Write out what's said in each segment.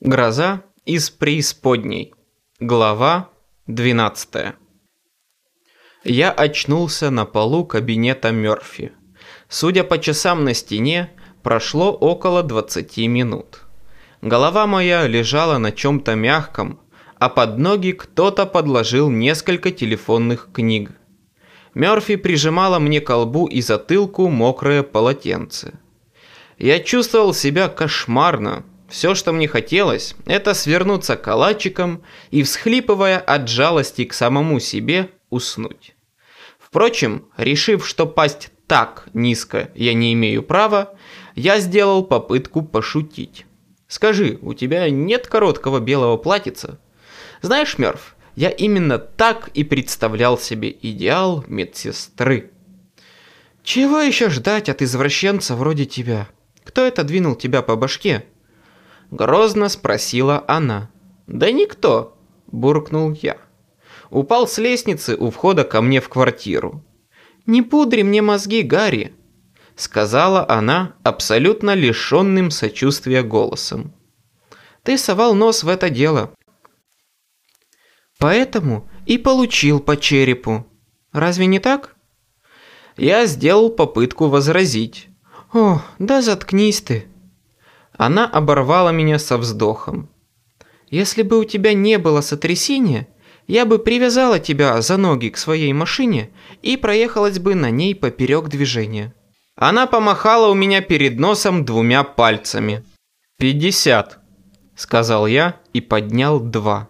Гроза из преисподней. Глава 12. Я очнулся на полу кабинета Мёрфи. Судя по часам на стене, прошло около 20 минут. Голова моя лежала на чем-то мягком, а под ноги кто-то подложил несколько телефонных книг. Мёрфи прижимала мне колбу и затылку мокрое полотенце. Я чувствовал себя кошмарно, все, что мне хотелось, это свернуться калачиком и, всхлипывая от жалости к самому себе, уснуть. Впрочем, решив, что пасть так низко я не имею права, я сделал попытку пошутить. «Скажи, у тебя нет короткого белого платьица?» «Знаешь, Мерв, я именно так и представлял себе идеал медсестры». «Чего еще ждать от извращенца вроде тебя? Кто это двинул тебя по башке?» Грозно спросила она. «Да никто!» – буркнул я. Упал с лестницы у входа ко мне в квартиру. «Не пудри мне мозги, Гарри!» – сказала она абсолютно лишенным сочувствия голосом. «Ты совал нос в это дело. Поэтому и получил по черепу. Разве не так?» Я сделал попытку возразить. «О, да заткнись ты!» Она оборвала меня со вздохом. «Если бы у тебя не было сотрясения, я бы привязала тебя за ноги к своей машине и проехалась бы на ней поперек движения». Она помахала у меня перед носом двумя пальцами. «Пятьдесят», — сказал я и поднял два.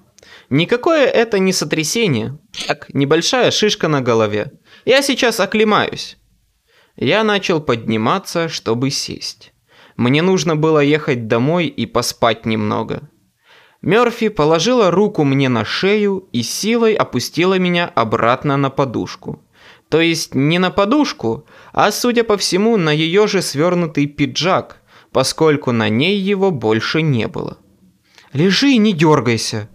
Никакое это не сотрясение, так небольшая шишка на голове. Я сейчас оклемаюсь. Я начал подниматься, чтобы сесть. Мне нужно было ехать домой и поспать немного. Мёрфи положила руку мне на шею и силой опустила меня обратно на подушку. То есть не на подушку, а, судя по всему, на ее же свернутый пиджак, поскольку на ней его больше не было. «Лежи и не дергайся!»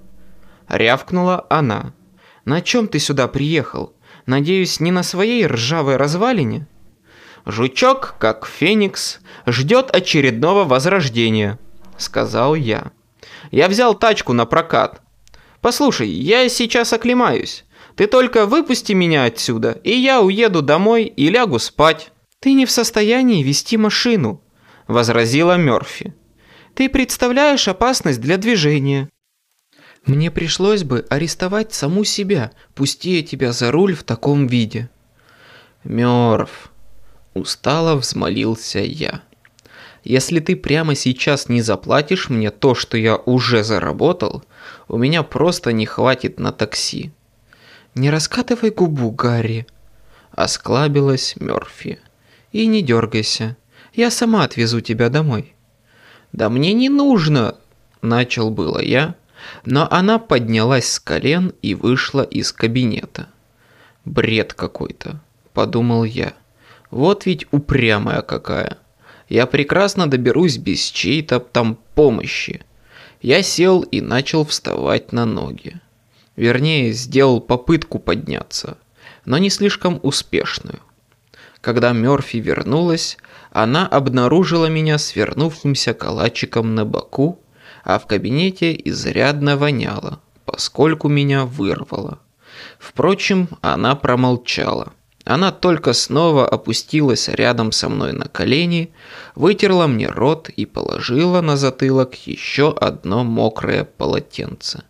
Рявкнула она. «На чем ты сюда приехал? Надеюсь, не на своей ржавой развалине?» «Жучок, как феникс, ждет очередного возрождения», — сказал я. «Я взял тачку на прокат. Послушай, я сейчас оклемаюсь. Ты только выпусти меня отсюда, и я уеду домой и лягу спать». «Ты не в состоянии вести машину», — возразила Мёрфи. «Ты представляешь опасность для движения». «Мне пришлось бы арестовать саму себя, пусти тебя за руль в таком виде». «Мёрф», Устало взмолился я. Если ты прямо сейчас не заплатишь мне то, что я уже заработал, у меня просто не хватит на такси. Не раскатывай губу, Гарри. Осклабилась Мёрфи. И не дергайся. Я сама отвезу тебя домой. Да мне не нужно, начал было я, но она поднялась с колен и вышла из кабинета. Бред какой-то, подумал я. Вот ведь упрямая какая. Я прекрасно доберусь без чьей-то там помощи. Я сел и начал вставать на ноги. Вернее, сделал попытку подняться, но не слишком успешную. Когда Мёрфи вернулась, она обнаружила меня свернувшимся калачиком на боку, а в кабинете изрядно воняло, поскольку меня вырвало. Впрочем, она промолчала. Она только снова опустилась рядом со мной на колени, вытерла мне рот и положила на затылок еще одно мокрое полотенце.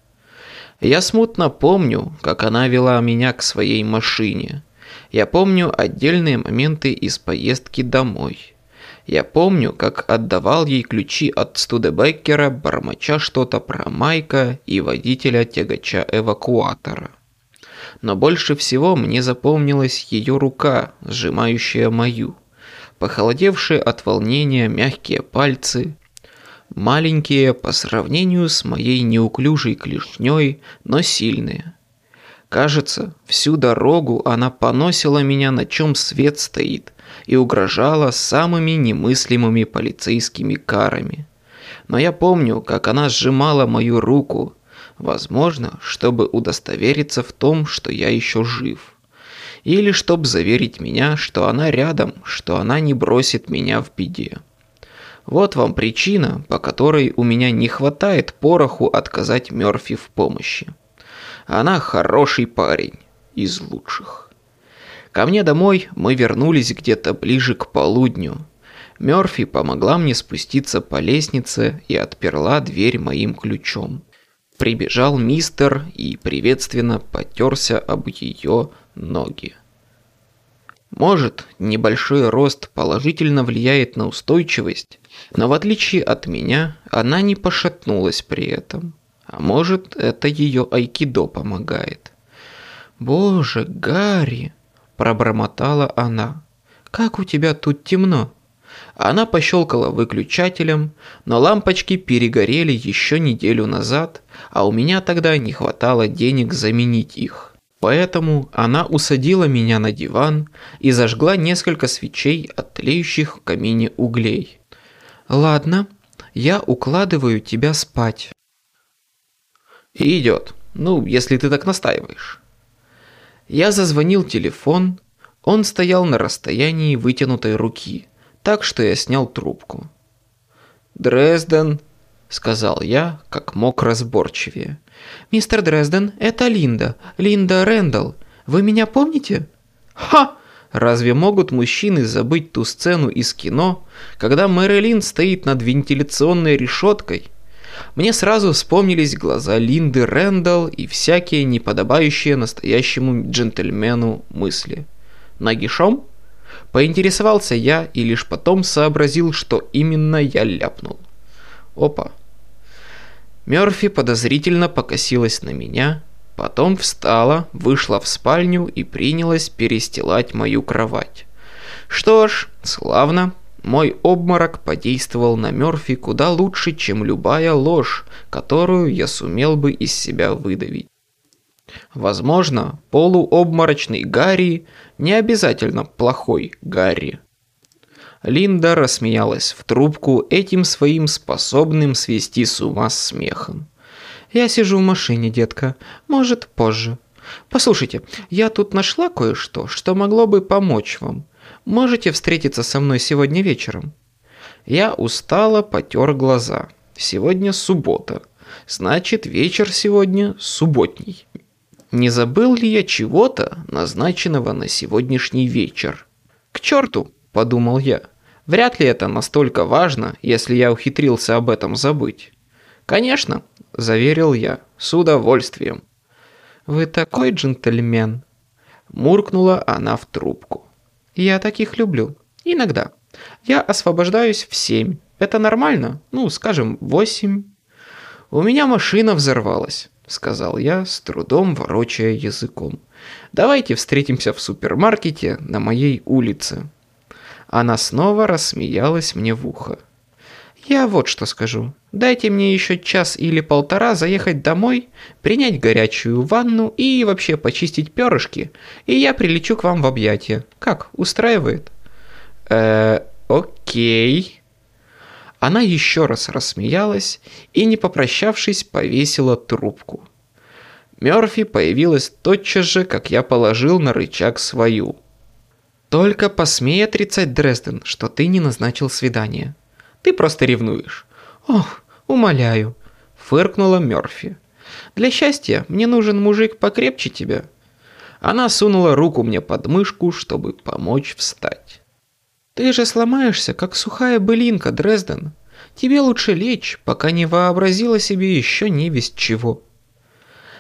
Я смутно помню, как она вела меня к своей машине. Я помню отдельные моменты из поездки домой. Я помню, как отдавал ей ключи от Студебеккера, бормоча что-то про Майка и водителя тягача-эвакуатора но больше всего мне запомнилась ее рука, сжимающая мою. Похолодевшие от волнения мягкие пальцы, маленькие по сравнению с моей неуклюжей клешней, но сильные. Кажется, всю дорогу она поносила меня, на чем свет стоит, и угрожала самыми немыслимыми полицейскими карами. Но я помню, как она сжимала мою руку, Возможно, чтобы удостовериться в том, что я еще жив. Или чтобы заверить меня, что она рядом, что она не бросит меня в беде. Вот вам причина, по которой у меня не хватает пороху отказать Мёрфи в помощи. Она хороший парень, из лучших. Ко мне домой мы вернулись где-то ближе к полудню. Мёрфи помогла мне спуститься по лестнице и отперла дверь моим ключом. Прибежал мистер и приветственно потерся об ее ноги. Может, небольшой рост положительно влияет на устойчивость, но в отличие от меня, она не пошатнулась при этом. А может, это ее айкидо помогает. «Боже, Гарри!» – пробормотала она. «Как у тебя тут темно!» Она пощелкала выключателем, но лампочки перегорели еще неделю назад, а у меня тогда не хватало денег заменить их. Поэтому она усадила меня на диван и зажгла несколько свечей от тлеющих в камине углей. «Ладно, я укладываю тебя спать». «Идет. Ну, если ты так настаиваешь». Я зазвонил телефон, он стоял на расстоянии вытянутой руки, так что я снял трубку. «Дрезден», — сказал я, как мог разборчивее. «Мистер Дрезден, это Линда, Линда Рэндалл. Вы меня помните?» «Ха!» Разве могут мужчины забыть ту сцену из кино, когда Мэрилин стоит над вентиляционной решеткой мне сразу вспомнились глаза Линды Рэндалл и всякие неподобающие настоящему джентльмену мысли. Нагишом? Поинтересовался я и лишь потом сообразил, что именно я ляпнул. Опа. Мёрфи подозрительно покосилась на меня, потом встала, вышла в спальню и принялась перестилать мою кровать. Что ж, славно, мой обморок подействовал на Мёрфи куда лучше, чем любая ложь, которую я сумел бы из себя выдавить. Возможно, полуобморочный Гарри не обязательно плохой Гарри. Линда рассмеялась в трубку этим своим способным свести с ума смехом. «Я сижу в машине, детка. Может, позже. Послушайте, я тут нашла кое-что, что могло бы помочь вам. Можете встретиться со мной сегодня вечером?» Я устало потер глаза. Сегодня суббота. Значит, вечер сегодня субботний. Не забыл ли я чего-то, назначенного на сегодняшний вечер? «К черту!» – подумал я. «Вряд ли это настолько важно, если я ухитрился об этом забыть». «Конечно», – заверил я, – «с удовольствием». «Вы такой джентльмен!» Муркнула она в трубку. Я таких люблю. Иногда. Я освобождаюсь в семь. Это нормально? Ну, скажем, восемь. У меня машина взорвалась, сказал я, с трудом ворочая языком. Давайте встретимся в супермаркете на моей улице. Она снова рассмеялась мне в ухо. Я вот что скажу. Дайте мне еще час или полтора заехать домой, принять горячую ванну и вообще почистить перышки, и я прилечу к вам в объятия. Как, устраивает? Э, окей. Она еще раз рассмеялась и, не попрощавшись, повесила трубку. Мёрфи появилась тотчас же, как я положил на рычаг свою. «Только посмей отрицать, Дрезден, что ты не назначил свидание», ты просто ревнуешь. Ох, умоляю, фыркнула Мёрфи. Для счастья мне нужен мужик покрепче тебя. Она сунула руку мне под мышку, чтобы помочь встать. Ты же сломаешься, как сухая былинка, Дрезден. Тебе лучше лечь, пока не вообразила себе еще не весть чего.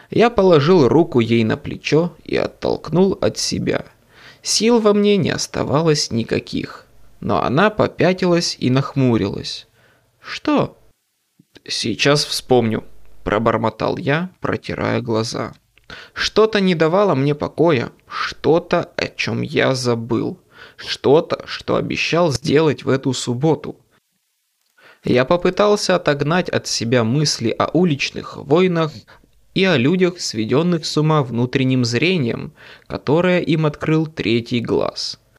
Я положил руку ей на плечо и оттолкнул от себя. Сил во мне не оставалось никаких но она попятилась и нахмурилась. «Что?» «Сейчас вспомню», – пробормотал я, протирая глаза. «Что-то не давало мне покоя, что-то, о чем я забыл, что-то, что обещал сделать в эту субботу». Я попытался отогнать от себя мысли о уличных войнах и о людях, сведенных с ума внутренним зрением, которое им открыл третий глаз –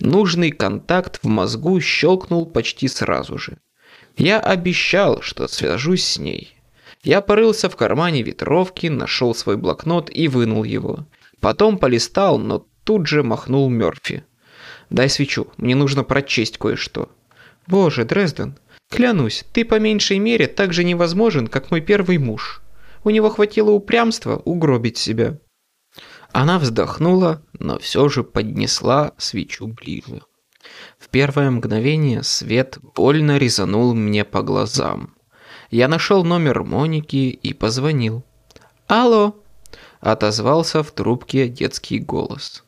Нужный контакт в мозгу щелкнул почти сразу же. Я обещал, что свяжусь с ней. Я порылся в кармане ветровки, нашел свой блокнот и вынул его. Потом полистал, но тут же махнул Мёрфи. «Дай свечу, мне нужно прочесть кое-что». Боже, Дрезден, клянусь, ты по меньшей мере так же невозможен, как мой первый муж. У него хватило упрямства угробить себя. Она вздохнула, но все же поднесла свечу ближе. В первое мгновение свет больно резанул мне по глазам. Я нашел номер Моники и позвонил. «Алло!» – отозвался в трубке детский голос.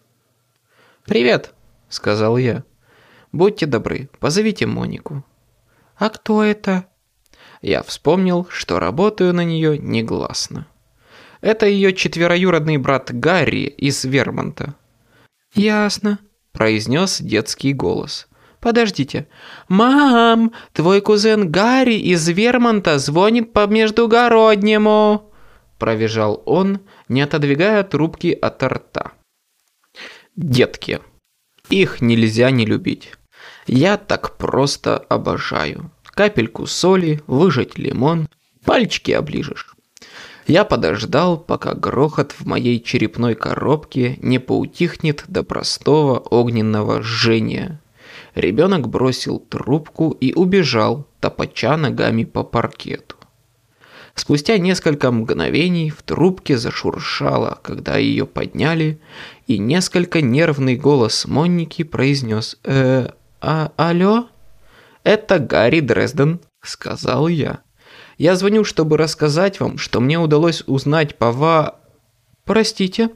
«Привет!» – сказал я. «Будьте добры, позовите Монику». «А кто это?» Я вспомнил, что работаю на нее негласно. Это ее четвероюродный брат Гарри из Вермонта. «Ясно», – произнес детский голос. «Подождите. Мам, твой кузен Гарри из Вермонта звонит по междугороднему!» Провизжал он, не отодвигая трубки от рта. Детки. Их нельзя не любить. Я так просто обожаю. Капельку соли, выжать лимон, пальчики оближешь. Я подождал, пока грохот в моей черепной коробке не поутихнет до простого огненного жжения. Ребенок бросил трубку и убежал, топача ногами по паркету. Спустя несколько мгновений в трубке зашуршало, когда ее подняли, и несколько нервный голос Монники произнес «Э, а, алло?» «Это Гарри Дрезден», — сказал я. Я звоню, чтобы рассказать вам, что мне удалось узнать по ва... Простите,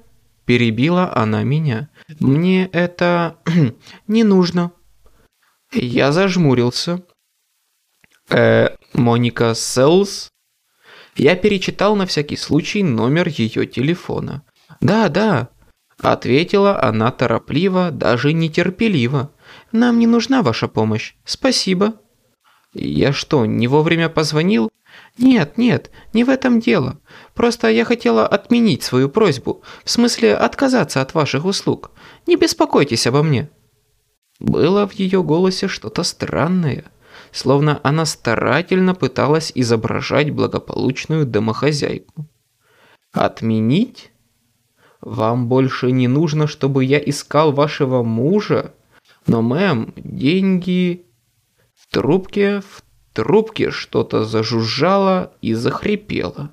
перебила она меня. Мне это не нужно. Я зажмурился. Э, Моника Селс? Я перечитал на всякий случай номер ее телефона. Да, да, ответила она торопливо, даже нетерпеливо. Нам не нужна ваша помощь. Спасибо. Я что, не вовремя позвонил? «Нет, нет, не в этом дело. Просто я хотела отменить свою просьбу, в смысле отказаться от ваших услуг. Не беспокойтесь обо мне». Было в ее голосе что-то странное, словно она старательно пыталась изображать благополучную домохозяйку. «Отменить? Вам больше не нужно, чтобы я искал вашего мужа? Но, мэм, деньги...» В трубке в трубке что-то зажужжало и захрипело.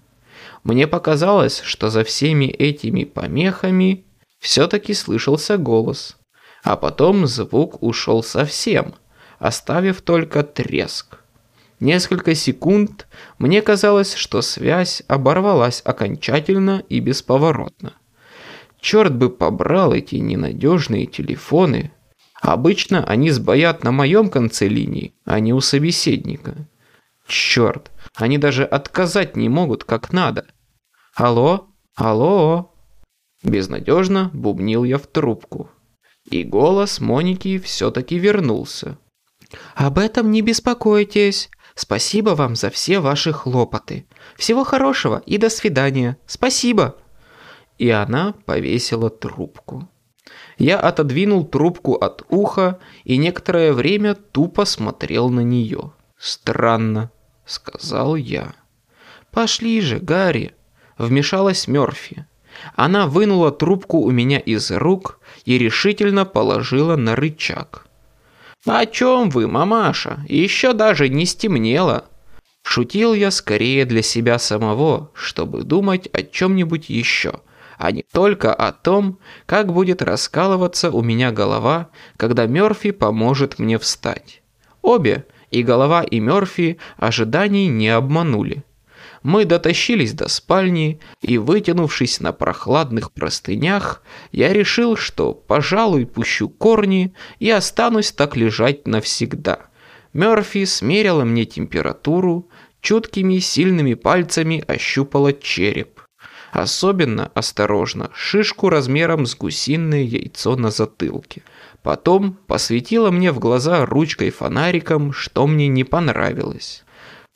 Мне показалось, что за всеми этими помехами все-таки слышался голос. А потом звук ушел совсем, оставив только треск. Несколько секунд мне казалось, что связь оборвалась окончательно и бесповоротно. Черт бы побрал эти ненадежные телефоны, Обычно они сбоят на моем конце линии, а не у собеседника. Черт, они даже отказать не могут как надо. Алло? Алло? Безнадежно бубнил я в трубку. И голос Моники все-таки вернулся. «Об этом не беспокойтесь. Спасибо вам за все ваши хлопоты. Всего хорошего и до свидания. Спасибо!» И она повесила трубку. Я отодвинул трубку от уха и некоторое время тупо смотрел на нее. «Странно», — сказал я. «Пошли же, Гарри», — вмешалась Мёрфи. Она вынула трубку у меня из рук и решительно положила на рычаг. «О чем вы, мамаша? Еще даже не стемнело». Шутил я скорее для себя самого, чтобы думать о чем-нибудь еще — а не только о том, как будет раскалываться у меня голова, когда Мёрфи поможет мне встать. Обе, и голова, и Мёрфи, ожиданий не обманули. Мы дотащились до спальни, и, вытянувшись на прохладных простынях, я решил, что, пожалуй, пущу корни и останусь так лежать навсегда. Мёрфи смерила мне температуру, чуткими сильными пальцами ощупала череп. Особенно осторожно шишку размером с гусиное яйцо на затылке. Потом посветила мне в глаза ручкой фонариком, что мне не понравилось.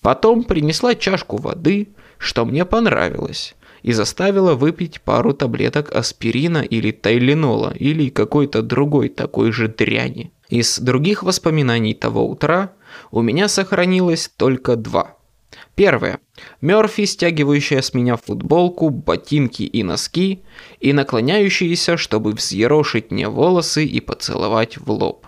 Потом принесла чашку воды, что мне понравилось, и заставила выпить пару таблеток аспирина или тайленола или какой-то другой такой же дряни. Из других воспоминаний того утра у меня сохранилось только два – Первое. Мёрфи, стягивающая с меня футболку, ботинки и носки, и наклоняющаяся, чтобы взъерошить мне волосы и поцеловать в лоб.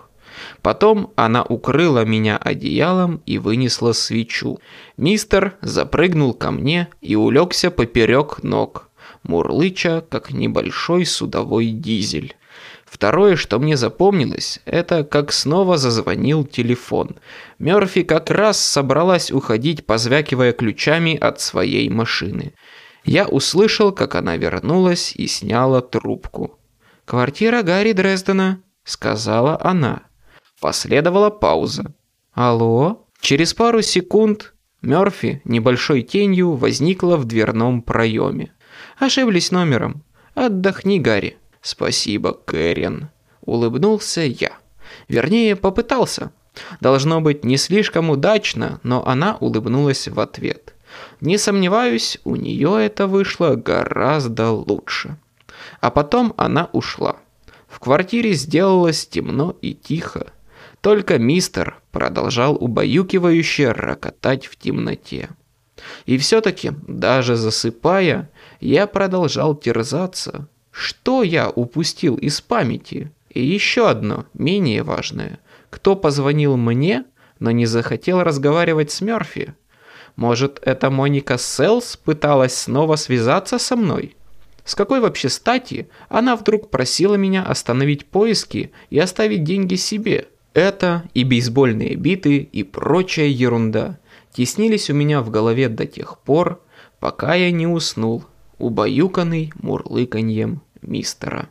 Потом она укрыла меня одеялом и вынесла свечу. Мистер запрыгнул ко мне и улегся поперек ног, мурлыча, как небольшой судовой дизель. Второе, что мне запомнилось, это как снова зазвонил телефон. Мёрфи как раз собралась уходить, позвякивая ключами от своей машины. Я услышал, как она вернулась и сняла трубку. «Квартира Гарри Дрездена», — сказала она. Последовала пауза. «Алло?» Через пару секунд Мёрфи небольшой тенью возникла в дверном проеме. «Ошиблись номером. Отдохни, Гарри». «Спасибо, Кэрен», — улыбнулся я. Вернее, попытался. Должно быть, не слишком удачно, но она улыбнулась в ответ. Не сомневаюсь, у нее это вышло гораздо лучше. А потом она ушла. В квартире сделалось темно и тихо. Только мистер продолжал убаюкивающе рокотать в темноте. И все-таки, даже засыпая, я продолжал терзаться. Что я упустил из памяти? И еще одно, менее важное. Кто позвонил мне, но не захотел разговаривать с Мёрфи? Может, это Моника Селс пыталась снова связаться со мной? С какой вообще стати она вдруг просила меня остановить поиски и оставить деньги себе? Это и бейсбольные биты, и прочая ерунда теснились у меня в голове до тех пор, пока я не уснул, убаюканный мурлыканьем мистера.